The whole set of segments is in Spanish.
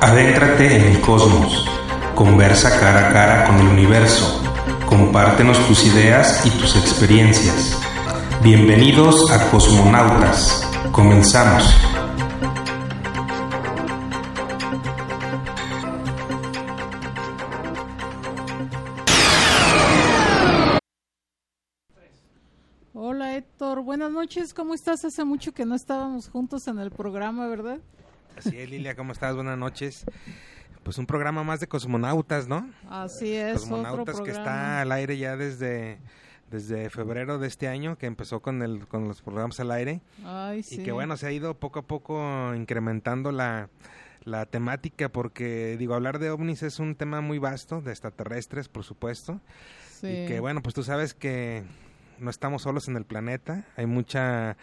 Adéntrate en el cosmos. Conversa cara a cara con el universo. Compártenos tus ideas y tus experiencias. Bienvenidos a Cosmonautas. Comenzamos. Noches, ¿cómo estás? Hace mucho que no estábamos juntos en el programa, ¿verdad? Así es, Lilia, ¿cómo estás? Buenas noches. Pues un programa más de cosmonautas, ¿no? Así es, Cosmonautas otro que está al aire ya desde, desde febrero de este año, que empezó con, el, con los programas al aire. Ay, sí. Y que bueno, se ha ido poco a poco incrementando la, la temática, porque digo, hablar de ovnis es un tema muy vasto, de extraterrestres, por supuesto. Sí. Y que bueno, pues tú sabes que no estamos solos en el planeta, hay mucha,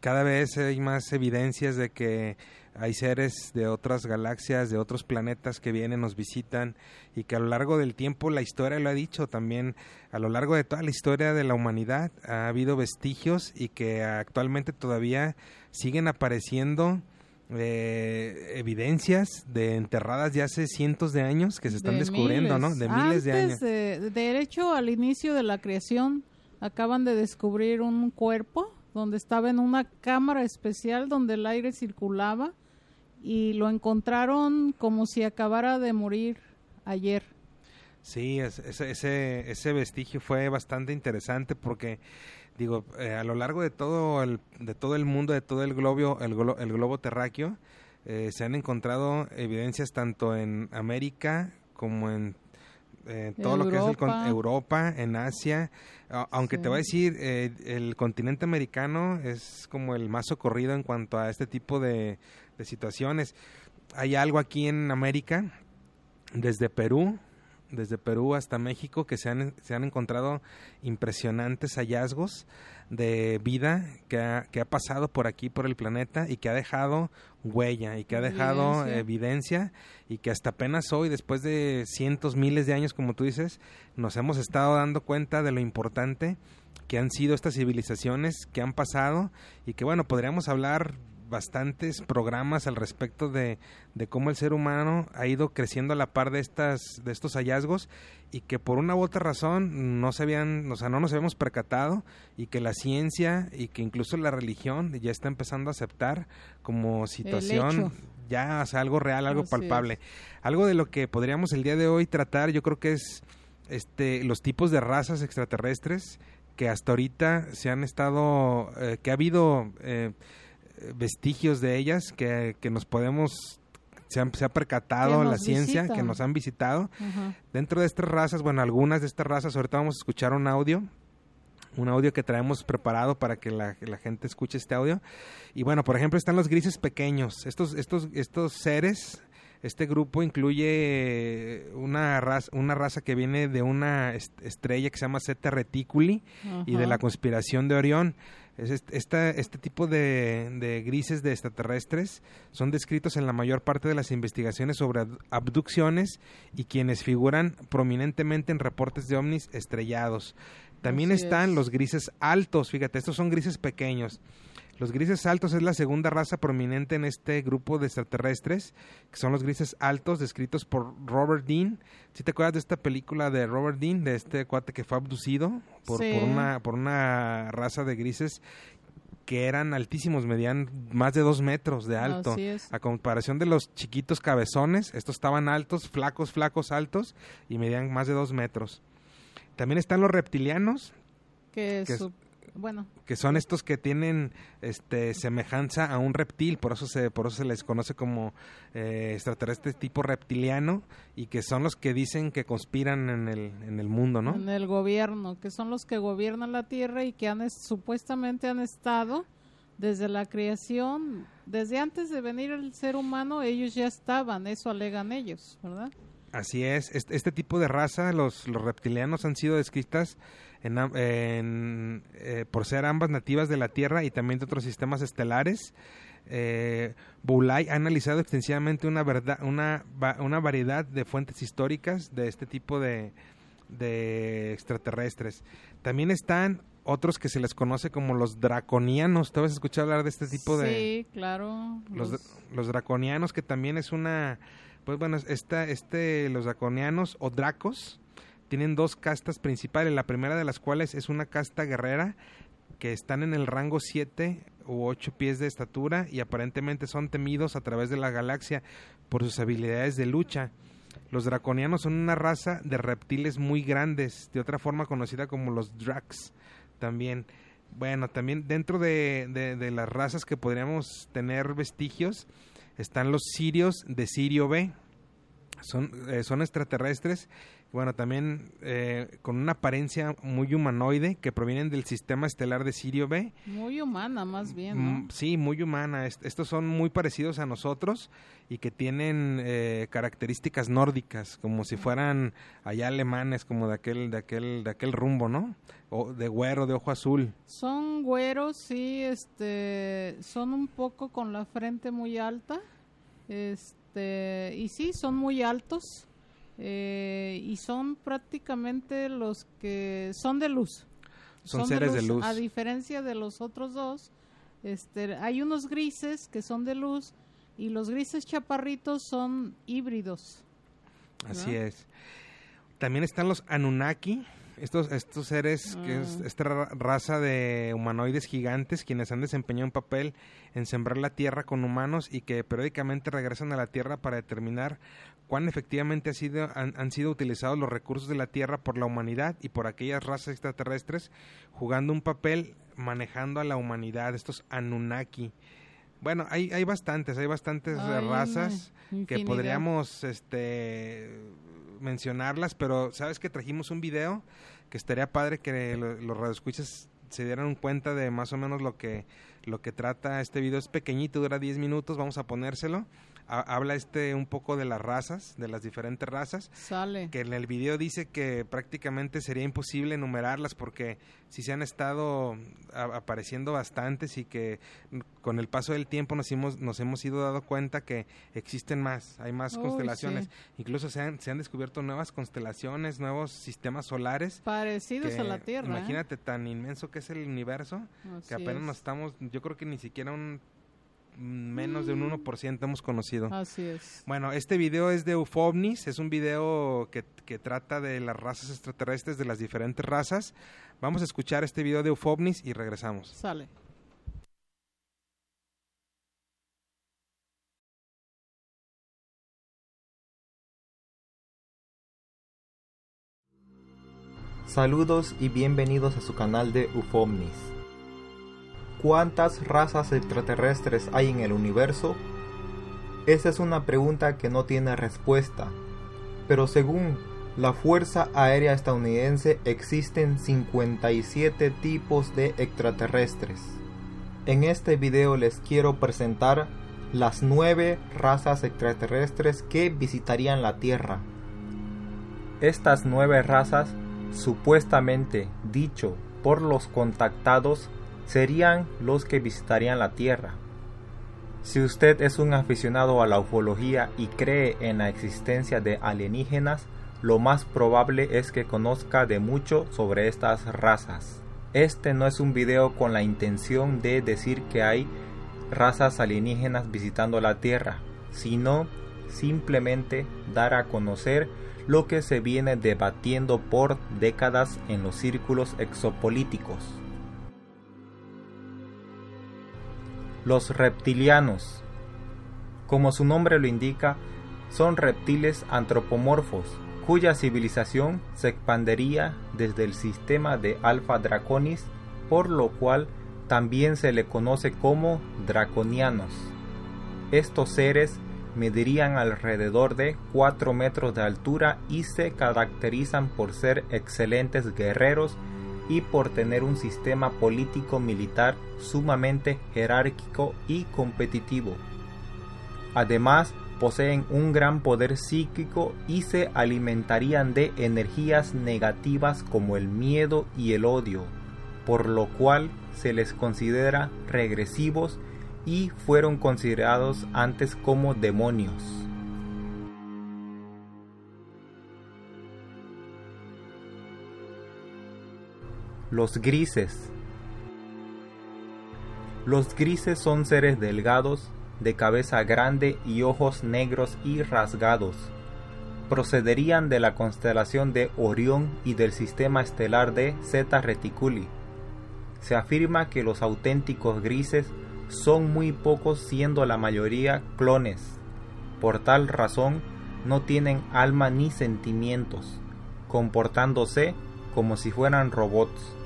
cada vez hay más evidencias de que hay seres de otras galaxias, de otros planetas que vienen, nos visitan y que a lo largo del tiempo la historia lo ha dicho también, a lo largo de toda la historia de la humanidad ha habido vestigios y que actualmente todavía siguen apareciendo eh, evidencias de enterradas de hace cientos de años que se están De descubriendo, ¿no? De miles de años. De, de hecho, al inicio de la creación, acaban de descubrir un cuerpo donde estaba en una cámara especial donde el aire circulaba y lo encontraron como si acabara de morir ayer. Sí, es- ese, vestigio fue bastante interesante porque, digo, eh, a lo largo de todo el, de todo el mundo, de todo el globo, el, glo- el globo terráqueo, eh, se han encontrado evidencias tanto en América como en eh, todo lo que es el con- Europa. En Asia, A- aunque te voy a decir, eh, el continente americano es como el más socorrido en cuanto a este tipo de, de situaciones. Hay algo aquí en América, desde Perú, desde Perú hasta México, que se han, se han encontrado impresionantes hallazgos de vida que ha, que ha pasado por aquí, por el planeta, y que ha dejado huella, y que ha dejado Evidencia. evidencia, y que hasta apenas hoy, después de cientos, miles de años, como tú dices, nos hemos estado dando cuenta de lo importante que han sido estas civilizaciones que han pasado, y que bueno, podríamos hablar bastantes programas al respecto de, de cómo el ser humano ha ido creciendo a la par de estas de estos hallazgos y que por una u otra razón no se habían, o sea, no nos habíamos percatado y que la ciencia y que incluso la religión ya está empezando a aceptar como situación ya, o sea, algo real, algo Así palpable. Algo de lo que podríamos el día de hoy tratar, yo creo que es este los tipos de razas extraterrestres que hasta ahorita se han estado, eh, que ha habido eh, vestigios de ellas que, que nos podemos se, han- se ha percatado la ciencia que nos han visitado. Dentro de estas razas bueno algunas de estas razas ahorita vamos a escuchar un audio un audio que traemos preparado para que la, gente escuche este audio. Y bueno por ejemplo están los grises pequeños. Estos estos estos seres este grupo incluye una raza, una raza que viene de una est- estrella que se llama Zeta Reticuli y de la conspiración de Orión. Es est- esta, este tipo de, de grises de extraterrestres son descritos en la mayor parte de las investigaciones sobre abducciones y quienes figuran prominentemente en reportes de ovnis estrellados. También Así están es. los grises altos, fíjate, estos son grises pequeños. Los grises altos es la segunda raza prominente en este grupo de extraterrestres, que son los grises altos descritos por Robert Dean. ¿Sí te acuerdas de esta película de Robert Dean, de este cuate que fue abducido por, Sí. por, una, por una raza de grises que eran altísimos, medían más de dos metros de alto. Así es. A comparación de los chiquitos cabezones, estos estaban altos, flacos, flacos, altos, y medían más de dos metros. También están los reptilianos, Que que es- su- bueno, que son estos que tienen este semejanza a un reptil, por eso se por eso se les conoce como eh, extraterrestres tipo reptiliano y que son los que dicen que conspiran en el en el mundo, ¿no? en el gobierno, que son los que gobiernan la Tierra y que han es- supuestamente han estado desde la creación, desde antes de venir el ser humano, ellos ya estaban, eso alegan ellos, ¿verdad? Así es, este, este tipo de raza, los, los reptilianos han sido descritas en, en, eh, por ser ambas nativas de la Tierra y también de otros sistemas estelares. Eh, Boulay ha analizado extensivamente una, verdad, una, una variedad de fuentes históricas de este tipo de, de extraterrestres. También están otros que se les conoce como los draconianos. ¿Te has escuchado hablar de este tipo de...? Sí, claro. Los, los draconianos, que también es una... Pues bueno, esta, este, los draconianos o dracos tienen dos castas principales, la primera de las cuales es una casta guerrera que están en el rango 7 u 8 pies de estatura y aparentemente son temidos a través de la galaxia por sus habilidades de lucha. Los draconianos son una raza de reptiles muy grandes, de otra forma conocida como los dracs también. Bueno, también dentro de, de, las razas que podríamos tener vestigios están los sirios de Sirio B. Son, eh, son extraterrestres bueno, también eh, con una apariencia muy humanoide que provienen del sistema estelar de Sirio B. Muy humana, más bien. ¿no? Mm, sí, muy humana. estos son muy parecidos a nosotros y que tienen eh, características nórdicas, como si fueran allá alemanes, como de aquel, de aquel, de aquel rumbo, ¿no? O de güero, de ojo azul. Son güeros, sí, este, son un poco con la frente muy alta, este, y sí, son muy altos eh, y son prácticamente los que son de luz. Son, seres de luz, A diferencia de los otros dos, este, hay unos grises que son de luz y los grises chaparritos son híbridos. Así es. También están los Anunnaki, estos, estos seres, que es ah. esta raza de humanoides gigantes, quienes han desempeñado un papel en sembrar la tierra con humanos y que periódicamente regresan a la tierra para determinar cuán efectivamente ha sido, han, sido utilizados los recursos de la tierra por la humanidad y por aquellas razas extraterrestres, jugando un papel manejando a la humanidad, estos Anunnaki. Bueno, hay, hay bastantes, hay bastantes razas que podríamos este mencionarlas, pero sabes que trajimos un video que estaría padre que los radioescuchas se dieran cuenta de más o menos lo que lo que trata. Este video es pequeñito, dura 10 minutos, vamos a ponérselo habla este un poco de las razas, de las diferentes razas. Sale. Que en el video dice que prácticamente sería imposible enumerarlas porque si se han estado apareciendo bastantes y que con el paso del tiempo nos hemos, nos hemos ido dado cuenta que existen más, hay más constelaciones. Incluso se han, se han descubierto nuevas constelaciones, nuevos sistemas solares. Parecidos a la Tierra. ¿eh? Imagínate tan inmenso que es el universo que apenas nos estamos, yo creo que ni siquiera un menos de un 1% hemos conocido. Así es. Bueno, este video es de UFOVNIS, es un video que, que, trata de las razas extraterrestres, de las diferentes razas. Vamos a escuchar este video de UFOVNIS y regresamos. Sale. Saludos y bienvenidos a su canal de UFOVNIS. ¿Cuántas razas extraterrestres hay en el universo? Esa es una pregunta que no tiene respuesta, pero según la Fuerza Aérea Estadounidense existen 57 tipos de extraterrestres. En este video les quiero presentar las 9 razas extraterrestres que visitarían la Tierra. Estas 9 razas, supuestamente dicho por los contactados, serían los que visitarían la Tierra. Si usted es un aficionado a la ufología y cree en la existencia de alienígenas, lo más probable es que conozca de mucho sobre estas razas. Este no es un video con la intención de decir que hay razas alienígenas visitando la Tierra, sino simplemente dar a conocer lo que se viene debatiendo por décadas en los círculos exopolíticos. Los reptilianos. Como su nombre lo indica, son reptiles antropomorfos, cuya civilización se expandería desde el sistema de Alpha Draconis, por lo cual también se le conoce como draconianos. Estos seres medirían alrededor de 4 metros de altura y se caracterizan por ser excelentes guerreros y por tener un sistema político militar sumamente jerárquico y competitivo. Además, poseen un gran poder psíquico y se alimentarían de energías negativas como el miedo y el odio, por lo cual se les considera regresivos y fueron considerados antes como demonios. Los grises. Los grises son seres delgados, de cabeza grande y ojos negros y rasgados. Procederían de la constelación de Orión y del sistema estelar de Zeta Reticuli. Se afirma que los auténticos grises son muy pocos siendo la mayoría clones. Por tal razón no tienen alma ni sentimientos, comportándose como si fueran robots.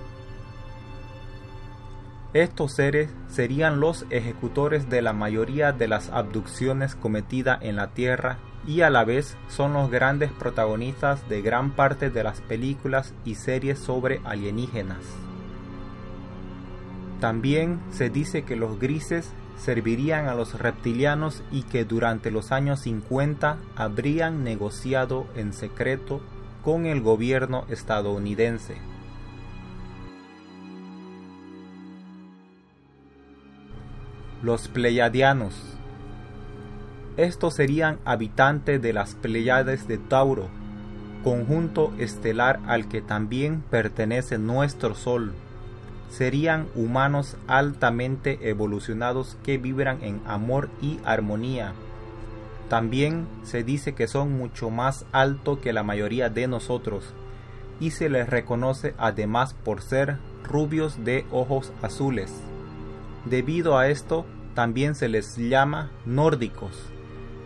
Estos seres serían los ejecutores de la mayoría de las abducciones cometidas en la Tierra y a la vez son los grandes protagonistas de gran parte de las películas y series sobre alienígenas. También se dice que los grises servirían a los reptilianos y que durante los años 50 habrían negociado en secreto con el gobierno estadounidense. Los Pleiadianos. Estos serían habitantes de las Pleiades de Tauro, conjunto estelar al que también pertenece nuestro Sol. Serían humanos altamente evolucionados que vibran en amor y armonía. También se dice que son mucho más altos que la mayoría de nosotros y se les reconoce además por ser rubios de ojos azules. Debido a esto, también se les llama nórdicos,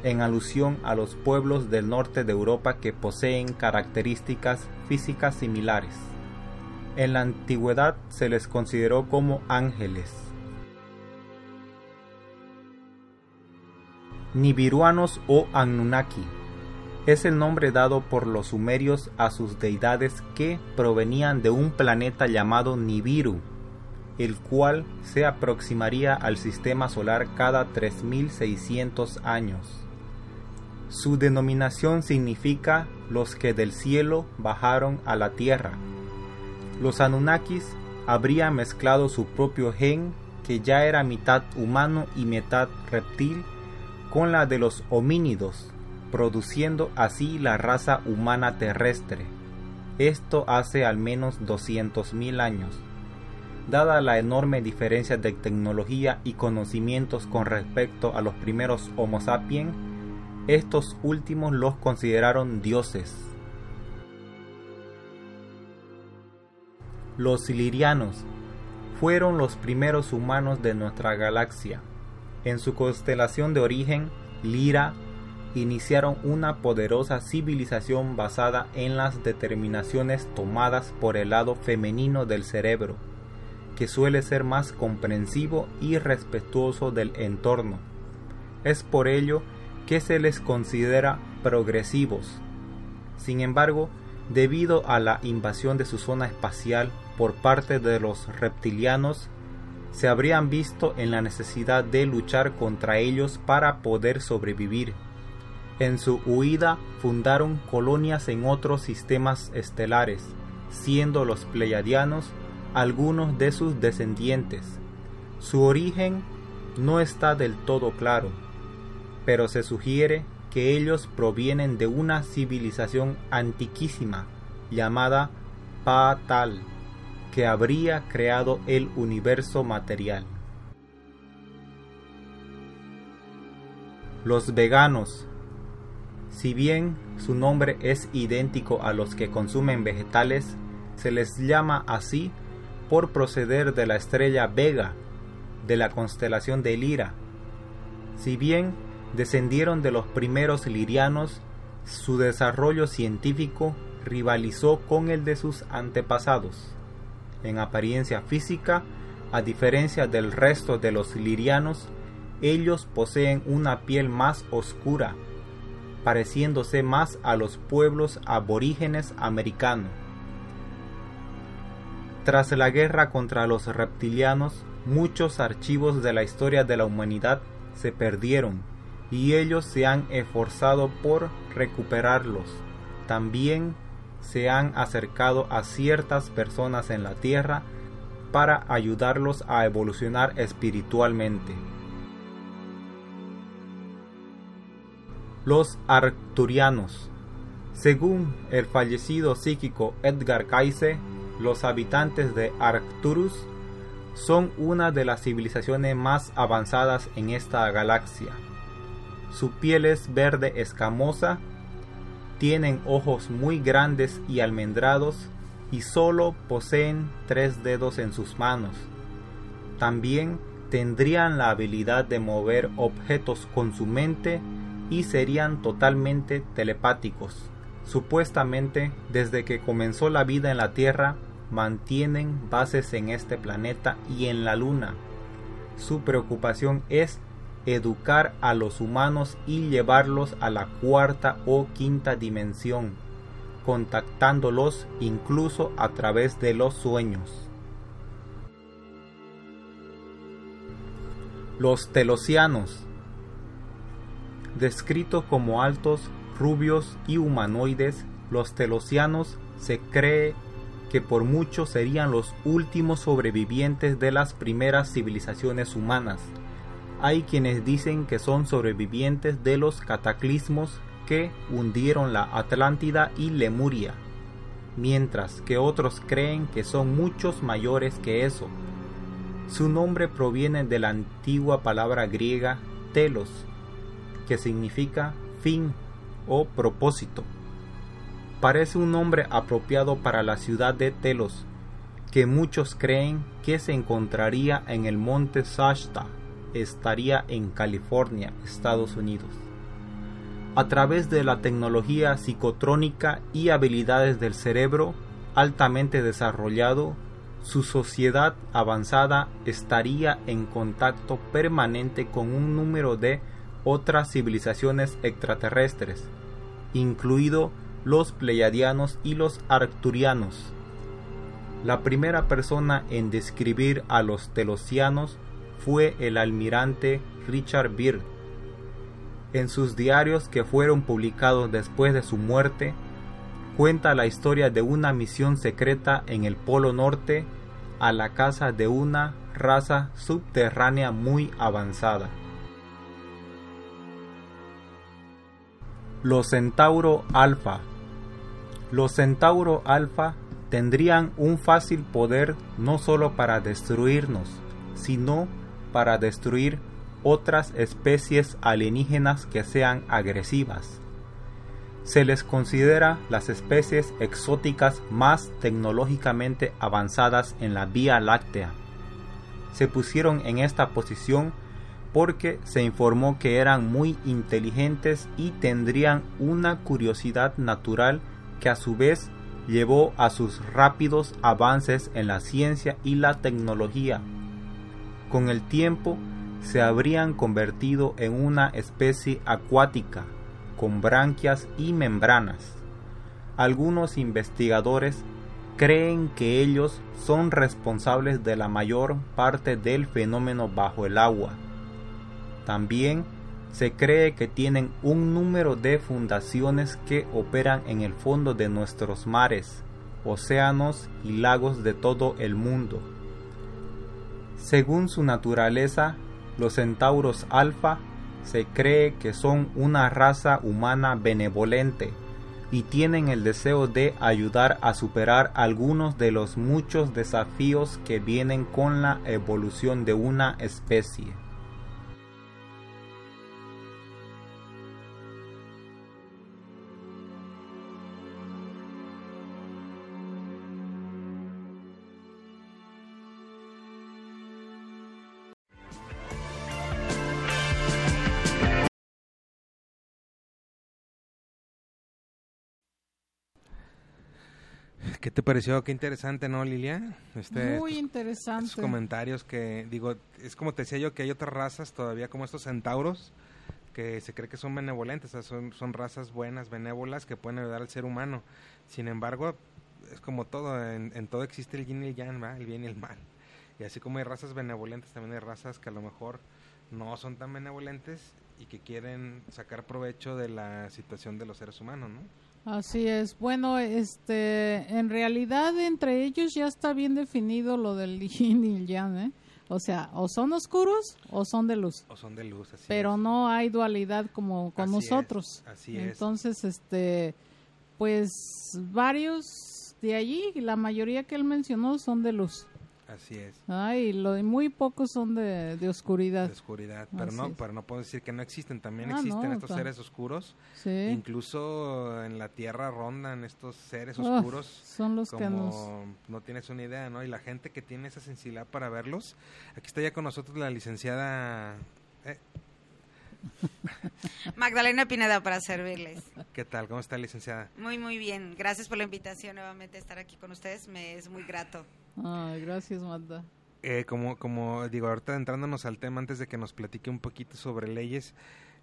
en alusión a los pueblos del norte de Europa que poseen características físicas similares. En la antigüedad se les consideró como ángeles. Nibiruanos o Anunnaki es el nombre dado por los sumerios a sus deidades que provenían de un planeta llamado Nibiru, el cual se aproximaría al sistema solar cada 3600 años. Su denominación significa los que del cielo bajaron a la tierra. Los Anunnakis habrían mezclado su propio gen, que ya era mitad humano y mitad reptil, con la de los homínidos, produciendo así la raza humana terrestre. Esto hace al menos 200.000 años. Dada la enorme diferencia de tecnología y conocimientos con respecto a los primeros Homo sapiens, estos últimos los consideraron dioses. Los ilirianos fueron los primeros humanos de nuestra galaxia. En su constelación de origen, Lira, iniciaron una poderosa civilización basada en las determinaciones tomadas por el lado femenino del cerebro que suele ser más comprensivo y respetuoso del entorno. Es por ello que se les considera progresivos. Sin embargo, debido a la invasión de su zona espacial por parte de los reptilianos, se habrían visto en la necesidad de luchar contra ellos para poder sobrevivir. En su huida fundaron colonias en otros sistemas estelares, siendo los pleiadianos algunos de sus descendientes. Su origen no está del todo claro, pero se sugiere que ellos provienen de una civilización antiquísima llamada Patal, que habría creado el universo material. Los veganos, si bien su nombre es idéntico a los que consumen vegetales, se les llama así por proceder de la estrella Vega, de la constelación de Lira. Si bien descendieron de los primeros lirianos, su desarrollo científico rivalizó con el de sus antepasados. En apariencia física, a diferencia del resto de los lirianos, ellos poseen una piel más oscura, pareciéndose más a los pueblos aborígenes americanos. Tras la guerra contra los reptilianos, muchos archivos de la historia de la humanidad se perdieron y ellos se han esforzado por recuperarlos. También se han acercado a ciertas personas en la Tierra para ayudarlos a evolucionar espiritualmente. Los Arcturianos Según el fallecido psíquico Edgar Cayce, los habitantes de Arcturus son una de las civilizaciones más avanzadas en esta galaxia. Su piel es verde escamosa, tienen ojos muy grandes y almendrados y solo poseen tres dedos en sus manos. También tendrían la habilidad de mover objetos con su mente y serían totalmente telepáticos. Supuestamente, desde que comenzó la vida en la Tierra, mantienen bases en este planeta y en la Luna. Su preocupación es educar a los humanos y llevarlos a la cuarta o quinta dimensión, contactándolos incluso a través de los sueños. Los telosianos, descritos como altos, rubios y humanoides, los telosianos se cree que por mucho serían los últimos sobrevivientes de las primeras civilizaciones humanas. Hay quienes dicen que son sobrevivientes de los cataclismos que hundieron la Atlántida y Lemuria, mientras que otros creen que son muchos mayores que eso. Su nombre proviene de la antigua palabra griega telos, que significa fin o propósito parece un nombre apropiado para la ciudad de Telos, que muchos creen que se encontraría en el monte Shasta, estaría en California, Estados Unidos. A través de la tecnología psicotrónica y habilidades del cerebro altamente desarrollado, su sociedad avanzada estaría en contacto permanente con un número de otras civilizaciones extraterrestres, incluido los pleiadianos y los arcturianos. La primera persona en describir a los telosianos fue el almirante Richard Byrd. En sus diarios que fueron publicados después de su muerte, cuenta la historia de una misión secreta en el Polo Norte a la casa de una raza subterránea muy avanzada. Los Centauro Alpha los Centauro Alpha tendrían un fácil poder no solo para destruirnos, sino para destruir otras especies alienígenas que sean agresivas. Se les considera las especies exóticas más tecnológicamente avanzadas en la Vía Láctea. Se pusieron en esta posición porque se informó que eran muy inteligentes y tendrían una curiosidad natural que a su vez llevó a sus rápidos avances en la ciencia y la tecnología. Con el tiempo se habrían convertido en una especie acuática, con branquias y membranas. Algunos investigadores creen que ellos son responsables de la mayor parte del fenómeno bajo el agua. También se cree que tienen un número de fundaciones que operan en el fondo de nuestros mares, océanos y lagos de todo el mundo. Según su naturaleza, los centauros alfa se cree que son una raza humana benevolente y tienen el deseo de ayudar a superar algunos de los muchos desafíos que vienen con la evolución de una especie. ¿Qué te pareció? Qué interesante, ¿no, Lilia? Este, Muy interesante. Estos comentarios que, digo, es como te decía yo, que hay otras razas todavía como estos centauros que se cree que son benevolentes, o sea, son, son razas buenas, benévolas, que pueden ayudar al ser humano. Sin embargo, es como todo, en, en todo existe el yin y el yang, ¿va? el bien y el mal. Y así como hay razas benevolentes, también hay razas que a lo mejor no son tan benevolentes y que quieren sacar provecho de la situación de los seres humanos, ¿no? Así es. Bueno, este, en realidad entre ellos ya está bien definido lo del yin y el yang, ¿eh? O sea, o son oscuros o son de luz. O son de luz, así Pero no hay dualidad como con nosotros. así es. Entonces, este, pues varios de allí, la mayoría que él mencionó son de luz. Así es. Ay, lo de muy pocos son de, de oscuridad. De oscuridad, pero Así no, es. pero no puedo decir que no existen, también Ah, existen no, estos seres oscuros, Sí. incluso en la Tierra rondan estos seres oscuros son los que nos... como no tienes una idea, ¿no? Y la gente que tiene esa sensibilidad para verlos, aquí está ya con nosotros la licenciada, eh, Magdalena Pineda para servirles. ¿qué tal? ¿Cómo está licenciada? Muy, muy bien. Gracias por la invitación nuevamente a estar aquí con ustedes. Me es muy grato. Ay, gracias, Magda. Eh, como, como digo, ahorita entrándonos al tema, antes de que nos platique un poquito sobre leyes,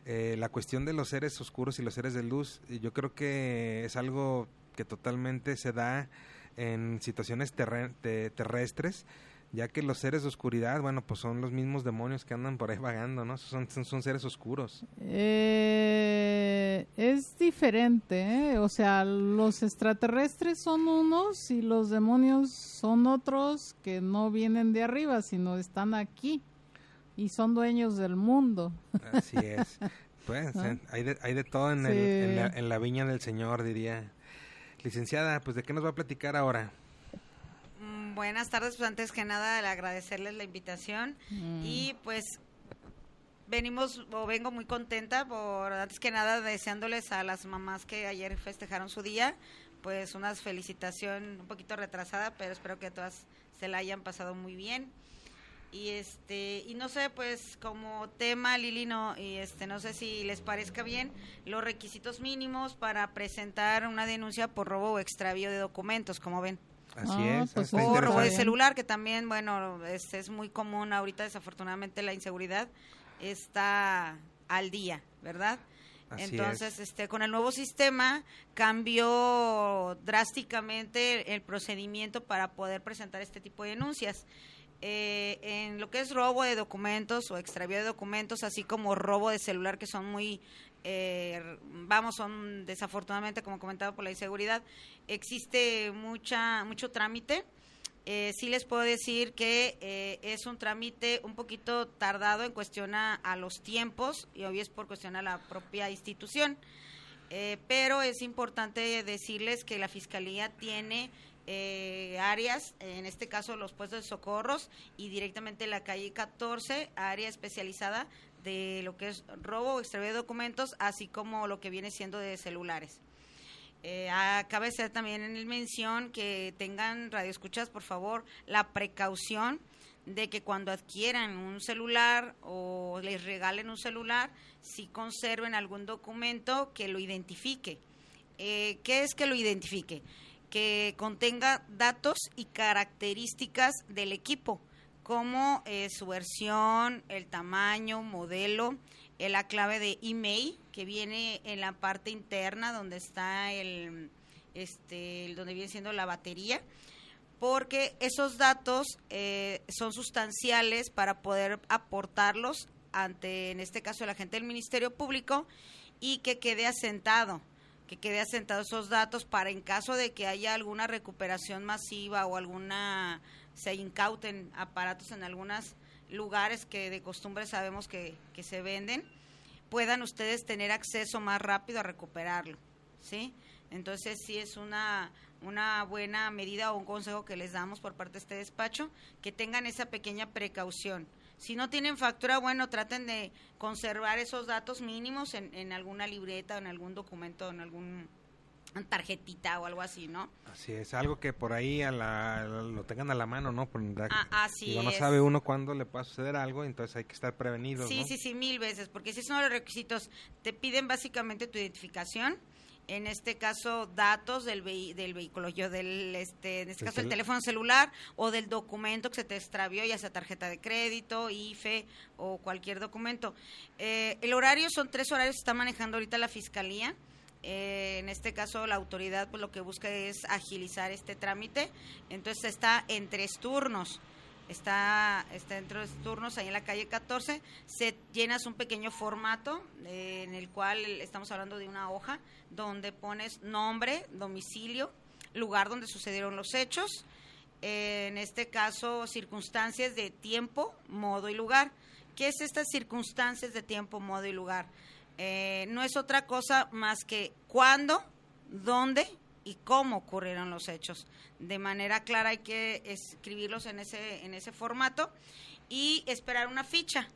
eh, la cuestión de los seres oscuros y los seres de luz, eh, yo creo que es algo que totalmente se da en situaciones terre- te- terrestres, ya que los seres de oscuridad, bueno, pues son los mismos demonios que andan por ahí vagando, ¿no? Son, son, son seres oscuros. Eh, es diferente, ¿eh? o sea, los extraterrestres son unos y los demonios son otros que no vienen de arriba, sino están aquí y son dueños del mundo. Así es. Pues eh, hay, de, hay de todo en, el- en, la, en la viña del Señor, diría. Licenciada, pues ¿de qué nos va a platicar ahora? Buenas tardes. Pues antes que nada, agradecerles la invitación. Mm. Y pues venimos o vengo muy contenta por antes que nada deseándoles a las mamás que ayer festejaron su día pues una felicitación un poquito retrasada pero espero que todas se la hayan pasado muy bien y este y no sé pues como tema Lili no y este no sé si les parezca bien los requisitos mínimos para presentar una denuncia por robo o extravío de documentos como ven Así Ah, es. pues o robo de celular, que también, bueno, es, es muy común ahorita, desafortunadamente, la inseguridad está al día, ¿verdad? Así Entonces, este, con el nuevo sistema cambió drásticamente el procedimiento para poder presentar este tipo de denuncias. Eh, en lo que es robo de documentos o extravío de documentos, así como robo de celular, que son muy, eh, vamos, son desafortunadamente, como comentaba, por la inseguridad, existe mucha mucho trámite. Eh, sí les puedo decir que eh, es un trámite un poquito tardado en cuestión a, los tiempos y obvio es por cuestión a la propia institución. Eh, pero es importante decirles que la Fiscalía tiene eh, áreas, en este caso los puestos de socorros y directamente la calle 14, área especializada de lo que es robo o extravío de documentos, así como lo que viene siendo de celulares. Eh, ah, cabe ser también en el mención que tengan radioescuchas, por favor, la precaución de que cuando adquieran un celular o les regalen un celular, si conserven algún documento que lo identifique. Eh, ¿Qué es que lo identifique? Que contenga datos y características del equipo, como eh, su versión, el tamaño, modelo, eh, la clave de email que viene en la parte interna donde está el, este, donde viene siendo la batería porque esos datos eh, son sustanciales para poder aportarlos ante, en este caso, el agente del Ministerio Público y que quede asentado, que quede asentado esos datos para en caso de que haya alguna recuperación masiva o alguna, se incauten aparatos en algunos lugares que de costumbre sabemos que, que se venden, puedan ustedes tener acceso más rápido a recuperarlo, ¿sí? Entonces sí es una, una buena medida o un consejo que les damos por parte de este despacho, que tengan esa pequeña precaución. Si no tienen factura, bueno, traten de conservar esos datos mínimos en, en alguna libreta, en algún documento, en algún tarjetita o algo así, ¿no? Así es, algo que por ahí a la, lo tengan a la mano, ¿no? Por- Ah, así digo, no es. sabe uno cuándo le pueda suceder algo, entonces hay que estar prevenidos, Sí, ¿no? sí, sí, mil veces, porque si son los requisitos, te piden básicamente tu identificación, en este caso datos del, vehículo, yo del, este, en este caso el celu- teléfono celular o del documento que se te extravió, ya sea tarjeta de crédito, IFE o cualquier documento. Eh, el horario son tres horarios que está manejando ahorita la fiscalía. Eh, en este caso la autoridad pues lo que busca es agilizar este trámite, entonces está en tres turnos está, está dentro de los turnos ahí en la calle 14, se llenas un pequeño formato eh, en el cual estamos hablando de una hoja donde pones nombre, domicilio, lugar donde sucedieron los hechos, eh, en este caso circunstancias de tiempo, modo y lugar. ¿Qué es estas circunstancias de tiempo, modo y lugar? Eh, no es otra cosa más que cuándo, dónde y cómo ocurrieron los hechos. De manera clara hay que escribirlos en ese, en ese formato y esperar una ficha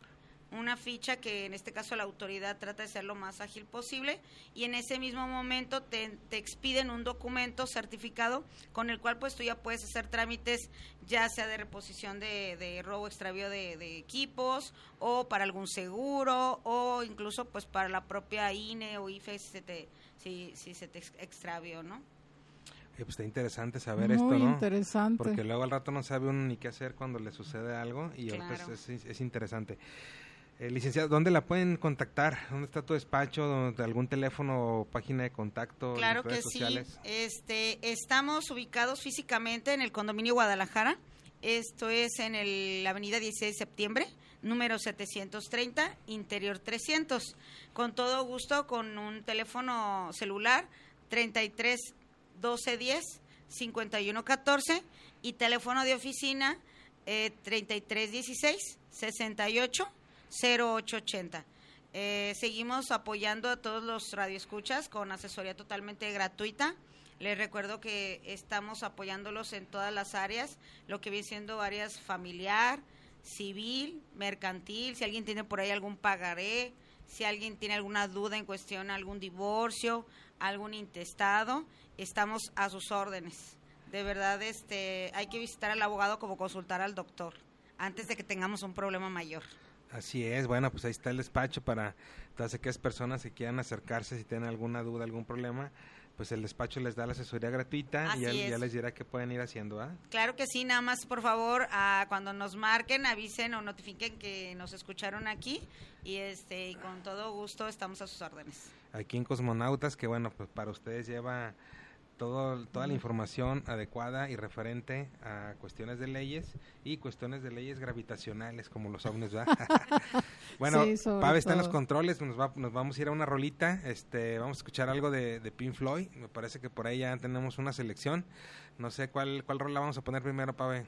una ficha que en este caso la autoridad trata de ser lo más ágil posible y en ese mismo momento te, expiden un documento certificado con el cual pues tú ya puedes hacer trámites ya sea de reposición de, robo extravío de, equipos o para algún seguro o incluso pues para la propia INE o IFE si se te, si, se te extravió, ¿no? pues está interesante saber esto, ¿no? interesante. Porque luego al rato no sabe uno ni qué hacer cuando le sucede algo y pues, es, es, interesante. Eh, licenciado, ¿dónde la pueden contactar? ¿Dónde está tu despacho? ¿Algún teléfono o página de contacto? Claro que sí. Este, estamos ubicados físicamente en el condominio Guadalajara. Esto es en el, la avenida 16 de septiembre, número 730, interior 300. Con todo gusto, con un teléfono celular 33 12 10 51 14 y teléfono de oficina eh, 33 16 68 0880. Eh, seguimos apoyando a todos los radioescuchas con asesoría totalmente gratuita. Les recuerdo que estamos apoyándolos en todas las áreas, lo que viene siendo áreas familiar, civil, mercantil, si alguien tiene por ahí algún pagaré, si alguien tiene alguna duda en cuestión, algún divorcio, algún intestado, estamos a sus órdenes. De verdad, este, hay que visitar al abogado como consultar al doctor antes de que tengamos un problema mayor. Así es, bueno, pues ahí está el despacho para todas aquellas personas que quieran acercarse si tienen alguna duda, algún problema, pues el despacho les da la asesoría gratuita y ya, les dirá qué pueden ir haciendo. ¿ah? Claro que sí, nada más por favor, cuando nos marquen, avisen o notifiquen que nos escucharon aquí y este y con todo gusto estamos a sus órdenes. Aquí en Cosmonautas, que bueno, pues para ustedes lleva todo, toda la información adecuada y referente a cuestiones de leyes y cuestiones de leyes gravitacionales como los ovnis, ¿verdad? bueno, Pave está en los controles, nos, nos vamos a ir a una rolita, este, vamos a escuchar algo de, de Pink Floyd, me parece que por ahí ya tenemos una selección, no sé cuál, cuál rola vamos a poner primero, Pave.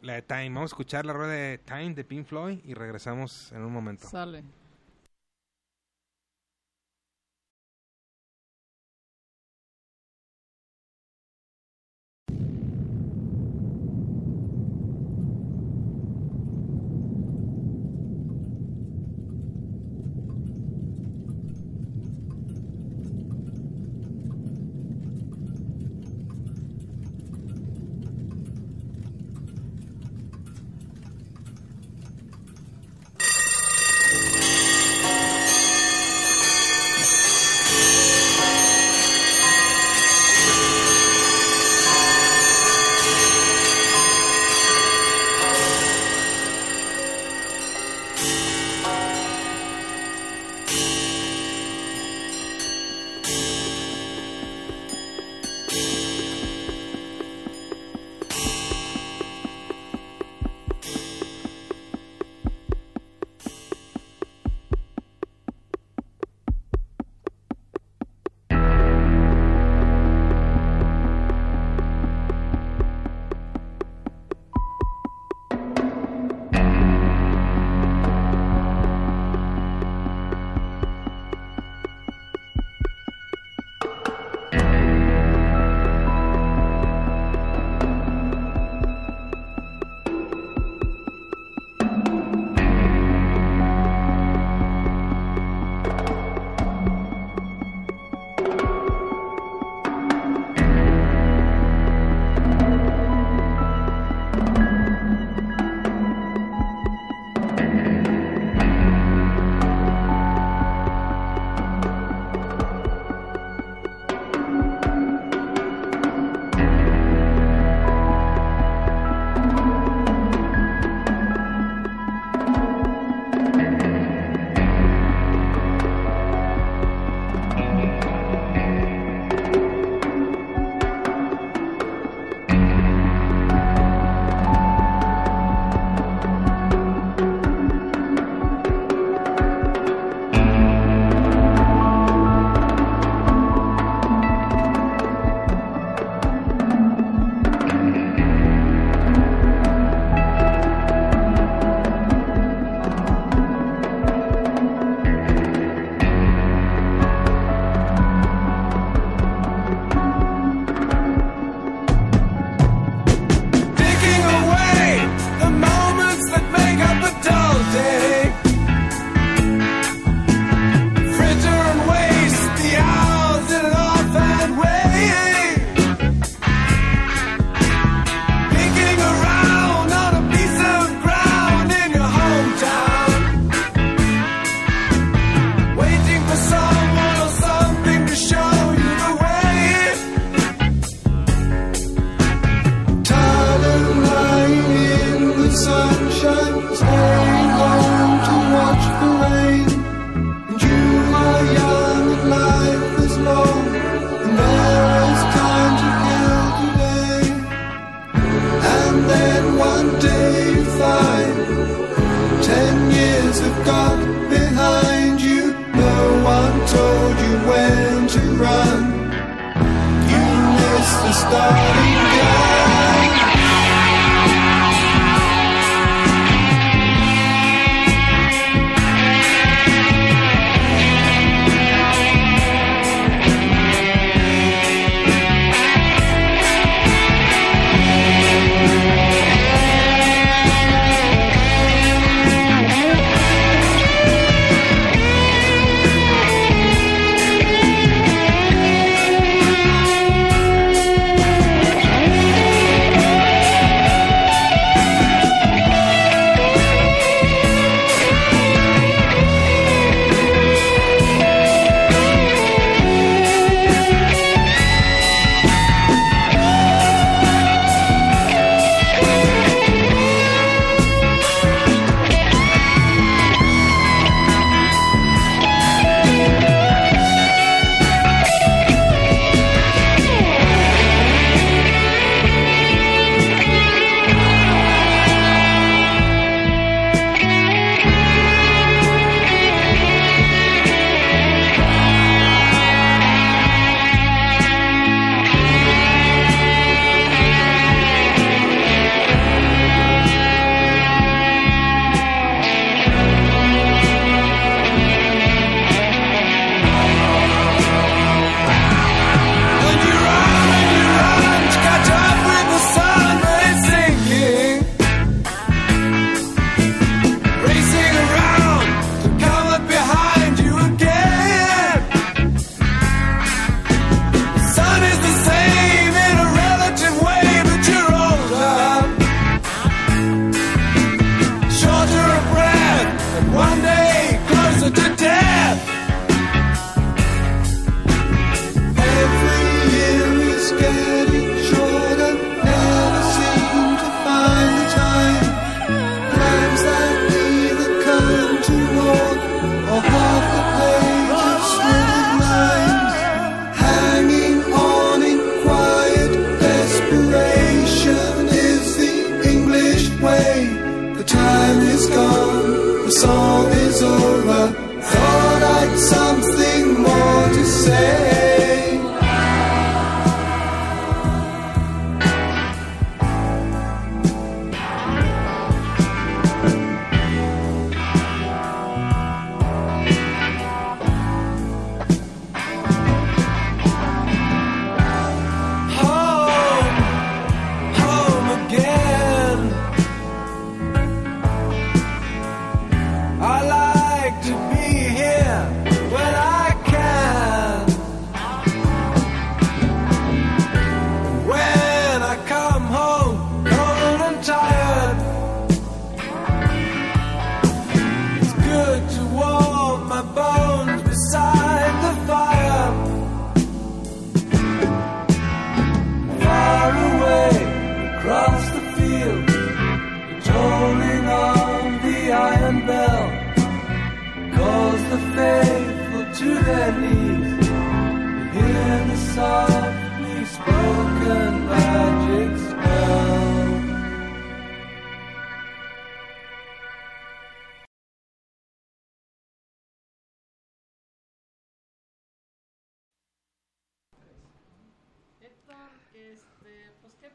La de Time, vamos a escuchar la rueda de Time de Pink Floyd y regresamos en un momento. Sale.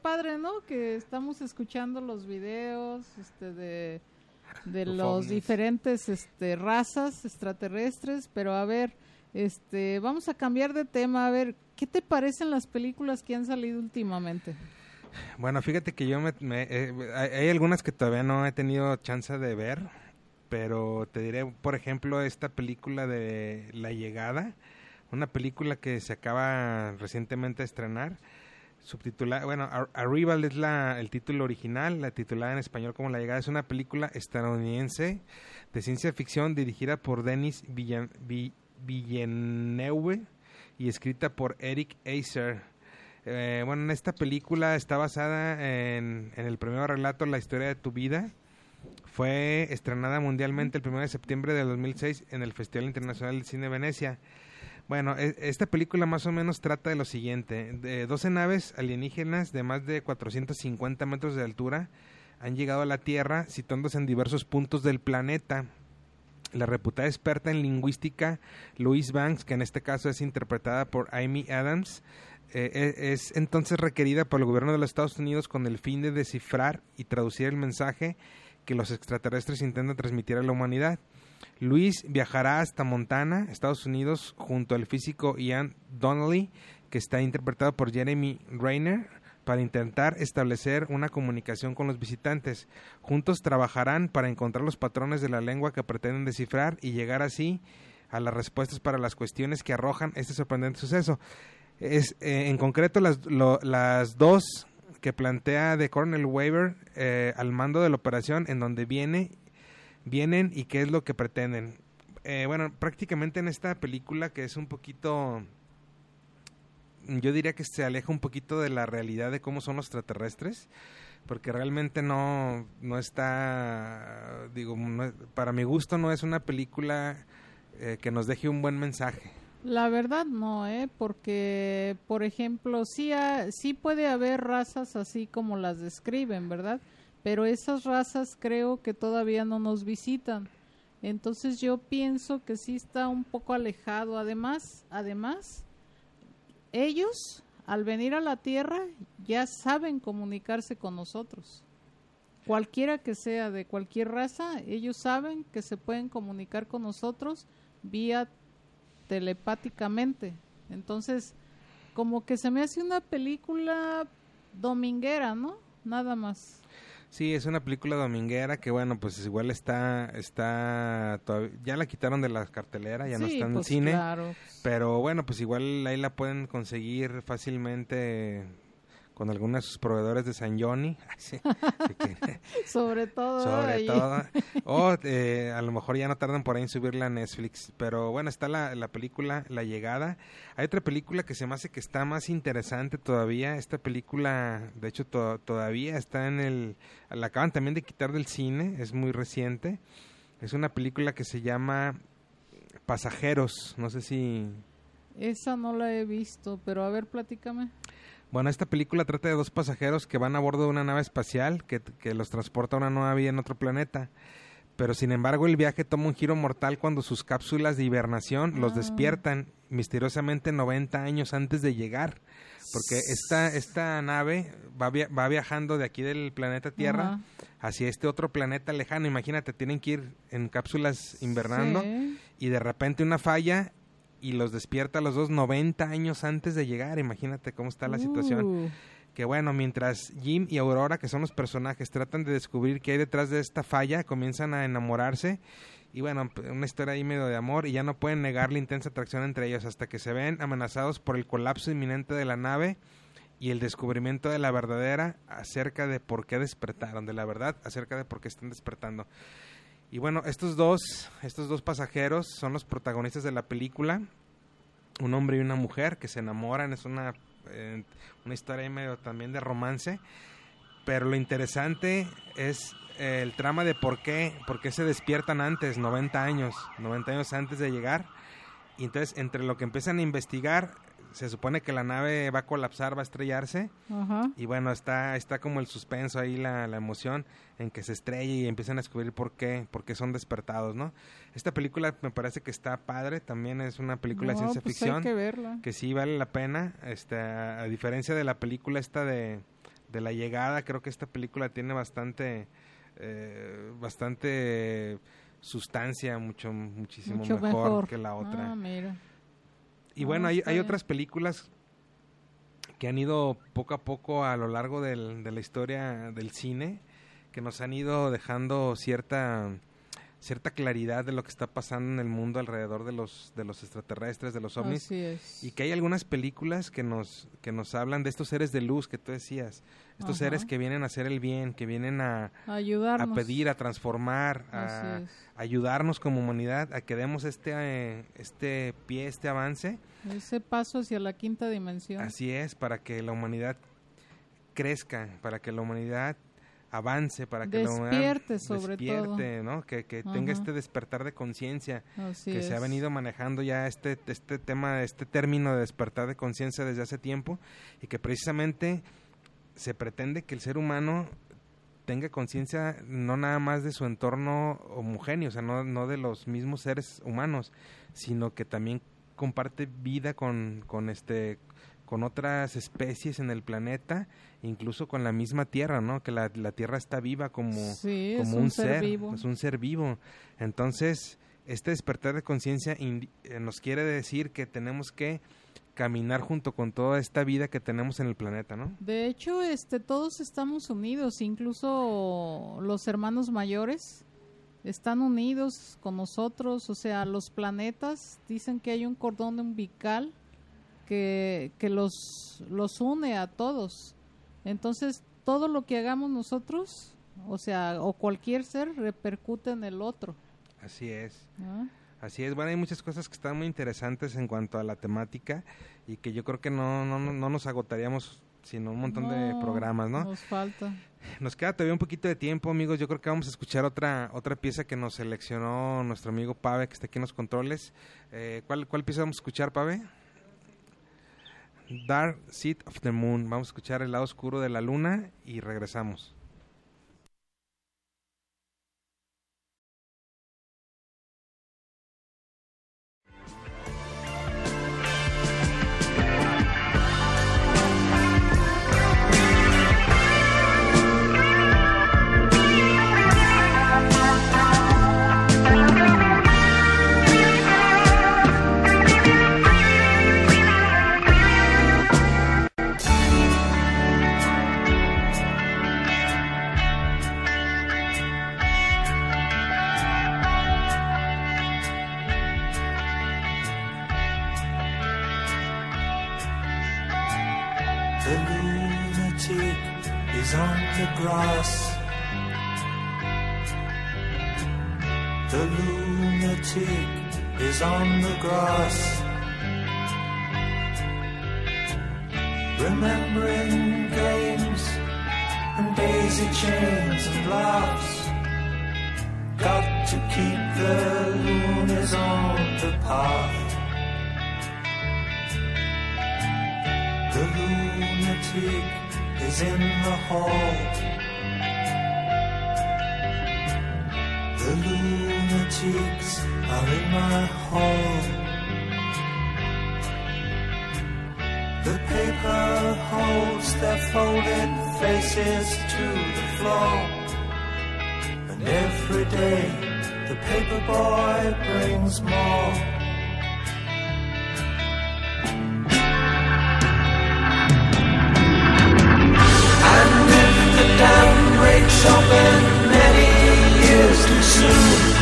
Padre, ¿no? Que estamos escuchando los videos este, de, de Los diferentes este, razas extraterrestres, pero a ver, este, vamos a cambiar de tema. A ver, ¿qué te parecen las películas que han salido últimamente? Bueno, fíjate que yo me, me- eh, hay, hay algunas que todavía no he tenido chance de ver, pero te diré, por ejemplo, esta película de La Llegada, una película que se acaba recientemente de estrenar, subtitulada, bueno, Ar- Arrival es la, el título original, la titulada en español como La Llegada, es una película estadounidense de ciencia ficción dirigida por Denis Villan- Vi- Villeneuve y escrita por Eric Acer. Eh, bueno, en esta película está basada en, en el primer relato La historia de tu vida. Fue estrenada mundialmente el 1 de septiembre de 2006 en el Festival Internacional de Cine de Venecia. Bueno, e- esta película más o menos trata de lo siguiente. De 12 naves alienígenas de más de 450 metros de altura han llegado a la Tierra situándose en diversos puntos del planeta. La reputada experta en lingüística Louise Banks, que en este caso es interpretada por Amy Adams, eh, e- es entonces requerida por el gobierno de los Estados Unidos con el fin de descifrar y traducir el mensaje que los extraterrestres intentan transmitir a la humanidad. Luis viajará hasta Montana, Estados Unidos, junto al físico Ian Donnelly, que está interpretado por Jeremy Rayner, para intentar establecer una comunicación con los visitantes. Juntos trabajarán para encontrar los patrones de la lengua que pretenden descifrar y llegar así a las respuestas para las cuestiones que arrojan este sorprendente suceso. Es, eh, en concreto, las, lo- las dos que plantea de Coronel Weaver eh, al mando de la operación, en donde viene, vienen y qué es lo que pretenden. Eh, bueno, prácticamente en esta película que es un poquito, yo diría que se aleja un poquito de la realidad de cómo son los extraterrestres, porque realmente no, no está, digo, para mi gusto no es una película eh, que nos deje un buen mensaje. La verdad no, ¿eh? Porque, por ejemplo, sí, ha- sí puede haber razas así como las describen, ¿verdad? Pero esas razas creo que todavía no nos visitan. Entonces yo pienso que sí está un poco alejado. Además, además, ellos al venir a la Tierra ya saben comunicarse con nosotros. Cualquiera que sea de cualquier raza, ellos saben que se pueden comunicar con nosotros vía telepáticamente. Entonces, como que se me hace una película dominguera, ¿no? Nada más. Sí, es una película dominguera que bueno, pues igual está, está, todavía- ya la quitaron de la cartelera, ya no está en pues, cine, Claro. pero bueno, pues igual ahí la pueden conseguir fácilmente con algunos proveedores de San Johnny, sí. Que- Sobre todo. sobre ahí. todo, o eh, a lo mejor ya no tardan por ahí en subirla a Netflix, pero bueno, está la, la película La Llegada, hay otra película que se me hace que está más interesante todavía, esta película, de hecho to- todavía está en el, la acaban también de quitar del cine, es muy reciente, es una película que se llama Pasajeros, no sé si... Esa no la he visto, pero a ver, platícame. Bueno, esta película trata de dos pasajeros que van a bordo de una nave espacial que, que los transporta a una nueva vida en otro planeta. Pero sin embargo el viaje toma un giro mortal cuando sus cápsulas de hibernación los Ah. despiertan misteriosamente 90 años antes de llegar. Porque esta, esta nave va, via- va viajando de aquí del planeta Tierra hacia este otro planeta lejano. Imagínate, tienen que ir en cápsulas invernando Sí. y de repente una falla y los despierta a los dos 90 años antes de llegar. Imagínate cómo está la situación. Uh, Que bueno, mientras Jim y Aurora, que son los personajes, tratan de descubrir qué hay detrás de esta falla, comienzan a enamorarse. Y bueno, una historia ahí medio de amor y ya no pueden negar la intensa atracción entre ellos hasta que se ven amenazados por el colapso inminente de la nave y el descubrimiento de la verdadera acerca de por qué despertaron, de la verdad acerca de por qué están despertando. Y bueno, estos dos, estos dos pasajeros son los protagonistas de la película, un hombre y una mujer que se enamoran, es una, eh, una historia medio también de romance, pero lo interesante es eh, el trama de por qué, por qué se despiertan antes, 90 años, 90 años antes de llegar, y entonces entre lo que empiezan a investigar, se supone que la nave va a colapsar, va a estrellarse, Ajá. y bueno, está, está como el suspenso ahí, la, la emoción en que se estrella y empiezan a descubrir por qué, por qué son despertados, ¿no? Esta película me parece que está padre, también es una película de ciencia pues ficción Hay que verla. que sí vale la pena, este, a, a diferencia de la película esta de de la llegada. Creo que esta película tiene bastante, eh, bastante sustancia, mucho, muchísimo Mucho mejor, mejor. que la otra. Ah, mira. Y Ah, bueno, hay, está hay bien. otras películas que han ido poco a poco a lo largo del- de la historia del cine, que nos han ido dejando cierta cierta claridad de lo que está pasando en el mundo alrededor de los de los extraterrestres, de los ovnis. Así es. Y que hay algunas películas que nos, que nos hablan de estos seres de luz que tú decías. Estos Ajá. seres que vienen a hacer el bien, que vienen a, a Ayudarnos. pedir, a transformar, a ayudarnos como humanidad, a que demos este, eh, este pie, este avance. Ese paso hacia la quinta dimensión. Así es, para que la humanidad crezca, para que la humanidad avance, para que la Despierte, sobre despierte, ¿no? Que, que tenga este despertar de conciencia que se ha venido manejando ya este, este tema, este término de despertar de conciencia desde hace tiempo y que precisamente se pretende que el ser humano tenga conciencia no nada más de su entorno homogéneo, o sea, no, no de los mismos seres humanos, sino que también comparte vida con, con este con otras especies en el planeta, incluso con la misma Tierra, ¿no? Que la, la Tierra está viva como, Sí, como un un ser vivo. es un ser vivo. Entonces, este despertar de conciencia eh, nos quiere decir que tenemos que caminar junto con toda esta vida que tenemos en el planeta, ¿no? De hecho, este, todos estamos unidos, incluso los hermanos mayores están unidos con nosotros, o sea, los planetas dicen que hay un cordón umbilical que, que los, los une a todos. Entonces, todo lo que hagamos nosotros, o sea, o cualquier ser, repercute en el otro. Así es. Así es, bueno, hay muchas cosas que están muy interesantes en cuanto a la temática y que yo creo que no, no, no no nos agotaríamos sino un montón de programas, ¿no? Nos falta. Nos queda todavía un poquito de tiempo, amigos. Yo creo que vamos a escuchar otra otra pieza que nos seleccionó nuestro amigo Pave, que está aquí en los controles. Eh, ¿cuál, ¿Cuál pieza vamos a escuchar, Pave? Dark Seed of the Moon. Vamos a escuchar el lado oscuro de la luna y regresamos. Holds their folded faces to the floor. And every day the paper boy brings more. And if the dam breaks open many years too soon,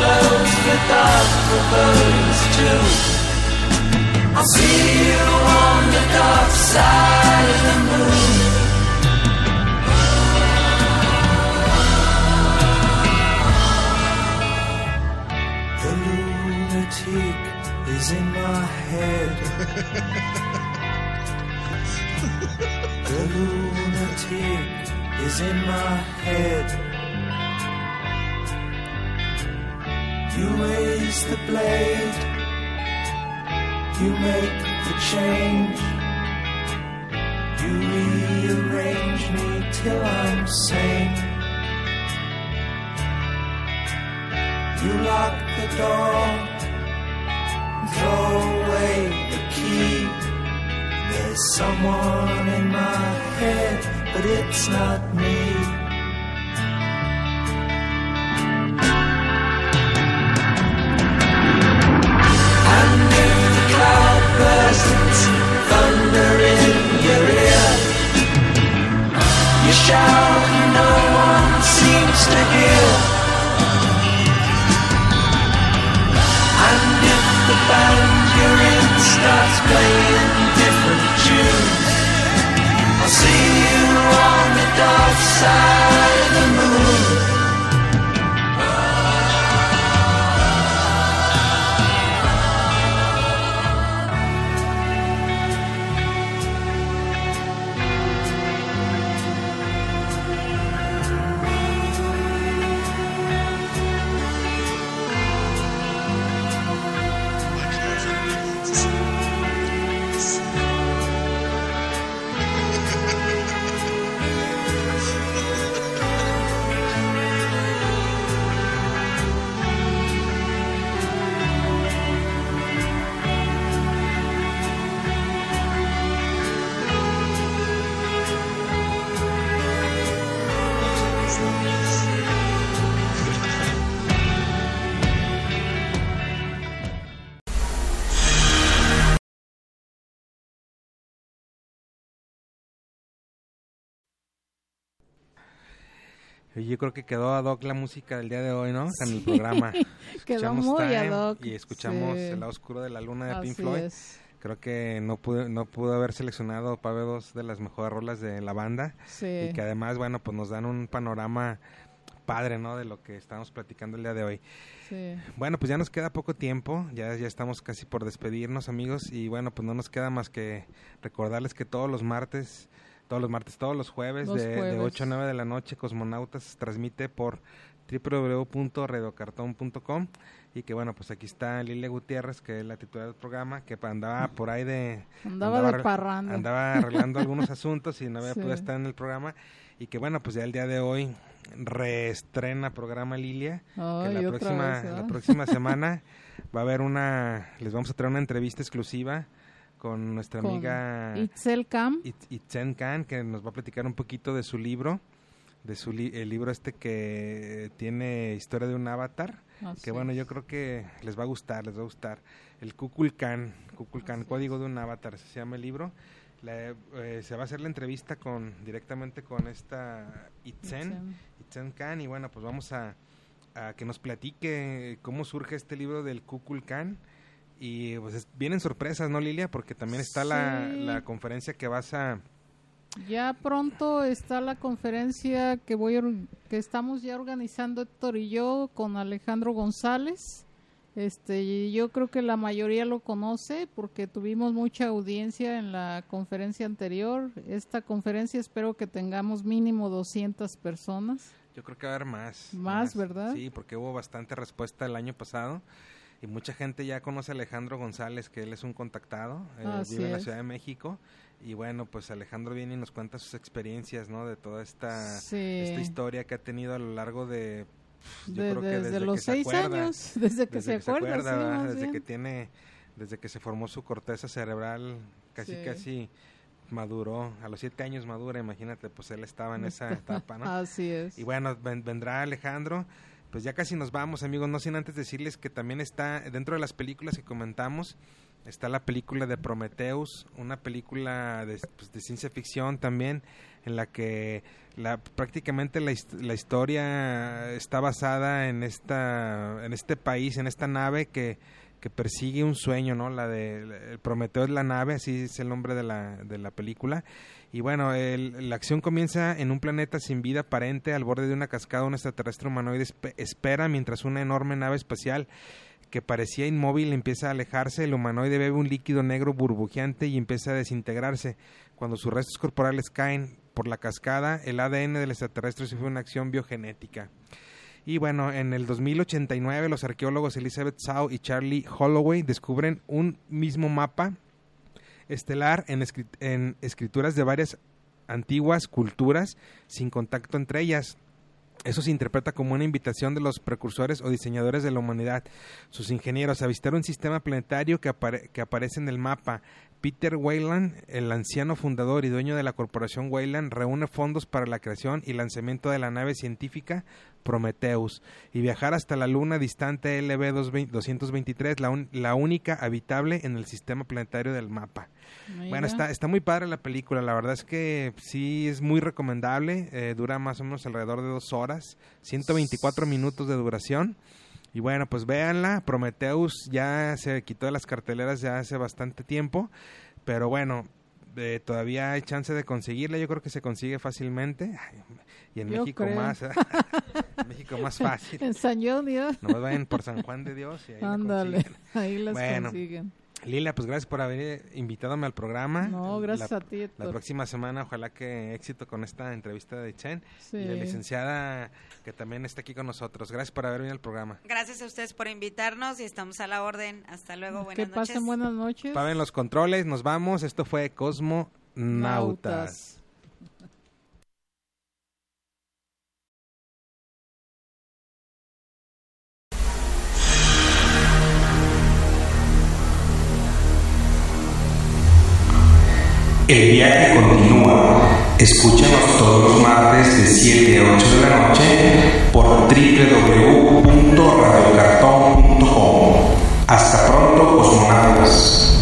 the dark will burns too. I'll see you on the dark side of the moon. The lunatic is in my head. the lunatic is in my head. You raise the blade, you make the change. You rearrange me till I'm sane. You lock the door, throw away the key. There's someone in my head, but it's not me. Side Yo creo que quedó ad hoc la música del día de hoy, ¿no? En el programa. Quedó Escuchamos muy Time ad hoc, Y escuchamos sí. El lado oscuro de la luna de Pink Floyd. es. Creo que no pudo, no pudo haber seleccionado Pave dos de las mejores rolas de la banda. Sí. Y que además, bueno, pues nos dan un panorama padre, ¿no? De lo que estamos platicando el día de hoy. sí. Bueno, pues ya nos queda poco tiempo, ya, ya estamos casi por despedirnos amigos y bueno, pues no nos queda más que recordarles que todos los martes, todos los martes, todos los jueves, Los de, de jueves. 8 a 9 de la noche, Cosmonautas transmite por www.redocartón.com y que bueno, pues aquí está Lilia Gutiérrez, que es la titular del programa, que andaba por ahí de... Andaba de parranda. Andaba arreglando algunos asuntos y no había Sí. podido estar en el programa y que bueno, pues ya el día de hoy reestrena programa Lilia que Ay, la próxima, vez, la ¿verdad? próxima semana va a haber una, les vamos a traer una entrevista exclusiva con nuestra Con amiga Itzel Cam. It- Itzen Khan, que nos va a platicar un poquito de su libro, de su li- el libro este que tiene historia de un avatar, Así que bueno, yo creo que les va a gustar, les va a gustar. El Kukulkan, Kukulkan, Código de un avatar, se llama el libro. La- eh, se va a hacer la entrevista con directamente con esta Itzen, Itzen. Itzen Khan y bueno, pues vamos a, a que nos platique cómo surge este libro del Kukulkan y pues es- vienen sorpresas, ¿no, Lilia? Porque también está la, Sí. la conferencia que vas a... Ya pronto está la conferencia que voy que estamos ya organizando Héctor y yo con Alejandro González. Este, yo creo que la mayoría lo conoce porque tuvimos mucha audiencia en la conferencia anterior. Esta conferencia espero que tengamos mínimo 200 personas. Yo creo que va a haber más. Más, ¿verdad? Sí, porque hubo bastante respuesta el año pasado y mucha gente ya conoce a Alejandro González, que él es un contactado, eh, Así vive en la. Ciudad de México y bueno, pues Alejandro viene y nos cuenta sus experiencias, ¿no? De toda esta, Sí. esta historia que ha tenido a lo largo de... yo De- creo que desde, que los se seis acuerda, años, desde que desde se acuerda, ¿verdad? más desde bien. que tiene, desde que se formó su corteza cerebral, casi Sí. casi maduró, a los siete años madura, imagínate, pues él estaba en esa etapa, ¿no? Así es. Y bueno, ven- vendrá Alejandro. Pues ya casi nos vamos, amigos. No sin antes decirles que también está dentro de las películas que comentamos. Está la película de Prometheus, una película de, pues, de ciencia ficción también, en la que la, prácticamente la, la historia está basada en esta en este país, en esta nave que, que persigue un sueño, ¿no? La de Prometeo es la nave, así es el nombre de la, de la película. Y bueno, el- la acción comienza en un planeta sin vida aparente, al borde de una cascada, un extraterrestre humanoide espe- espera mientras una enorme nave espacial que parecía inmóvil empieza a alejarse, el humanoide bebe un líquido negro burbujeante y empieza a desintegrarse. Cuando sus restos corporales caen por la cascada, el ADN del extraterrestre sufre una acción biogenética. Y bueno, en el 2089 los arqueólogos Elizabeth Sau y Charlie Holloway descubren un mismo mapa estelar en escrituras de varias antiguas culturas sin contacto entre ellas. Eso se interpreta como una invitación de los precursores o diseñadores de la humanidad, sus ingenieros, a visitar un sistema planetario que, apare- que aparece en el mapa. Peter Weyland, el anciano fundador y dueño de la corporación Weyland, reúne fondos para la creación y lanzamiento de la nave científica Prometheus y viajar hasta la luna distante LB-223, la, un- la única habitable en el sistema planetario del mapa. Mira. Bueno, está, está muy padre la película, la verdad es que sí es muy recomendable, eh, dura más o menos alrededor de dos horas, 124 minutos de duración. Y bueno, pues véanla, Prometheus ya se quitó de las carteleras ya hace bastante tiempo, pero bueno, eh, todavía hay chance de conseguirla, yo creo que se consigue fácilmente. Y en Yo México creo. más, ¿eh? en México más fácil. En San ¿ya? Nomás vayan por San Juan de Dios y ahí Ándale, ahí las Bueno. consiguen. Lila, pues gracias por haber invitadome al programa. No, gracias La- a ti. La próxima semana, ojalá que éxito con esta entrevista de Chen Sí. y la licenciada que también está aquí con nosotros. Gracias por haber venido al programa. Gracias a ustedes por invitarnos y estamos a la orden. Hasta luego, que buenas noches. pasen buenas noches. Paven los controles, nos vamos. Esto fue Cosmo Nautas. El viaje continúa. Escúchanos todos los martes de 7 a 8 de la noche por www.radiocartón.com. Hasta pronto, cosmonautas.